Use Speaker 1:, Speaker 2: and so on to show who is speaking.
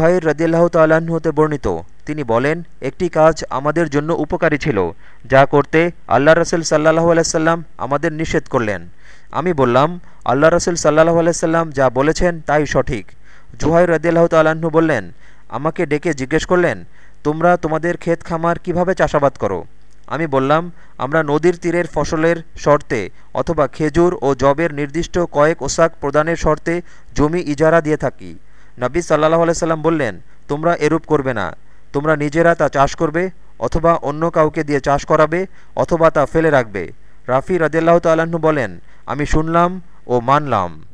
Speaker 1: জুহাইর রদিয়াল্লাহ তাল্লাহ্ন হতে বর্ণিত। তিনি বলেন, একটি কাজ আমাদের জন্য উপকারী ছিল, যা করতে আল্লাহ রসুল সাল্লাহ আলাইসাল্লাম আমাদের নিষেধ করলেন। আমি বললাম আল্লাহ রসুল সাল্লাহ আলাইসাল্লাম যা বলেছেন তাই সঠিক। জুহাইর রদিয়াল্লাহ তাল্লাহ্ন বললেন, আমাকে ডেকে জিজ্ঞেস করলেন, তোমরা তোমাদের ক্ষেত খামার কীভাবে চাষাবাদ করো? আমি বললাম, আমরা নদীর তীরের ফসলের শর্তে অথবা খেজুর ও জবের নির্দিষ্ট কয়েক ওসাক প্রদানের শর্তে জমি ইজারা দিয়ে থাকি। নবী সাল্লাহ আলাইসাল্লাম বললেন, তোমরা এরূপ করবে না। তোমরা নিজেরা তা চাষ করবে, অথবা অন্য কাউকে দিয়ে চাষ করাবে, অথবা তা ফেলে রাখবে। রাফি রাজিয়াল্লাহ তাল্লাহ্ন বলেন, আমি শুনলাম ও মানলাম।